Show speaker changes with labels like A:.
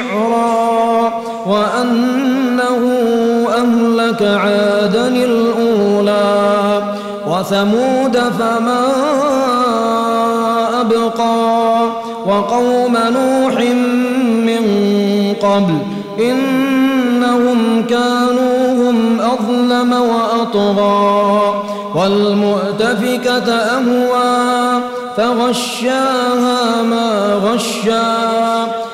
A: الشعرى وأنه أهلك عادا الأولى وثمود فما أبقى وقوم نوح من قبل إنهم كانوا هم أظلم وأطغى والمؤتفكة أهوى فغشاها ما غشا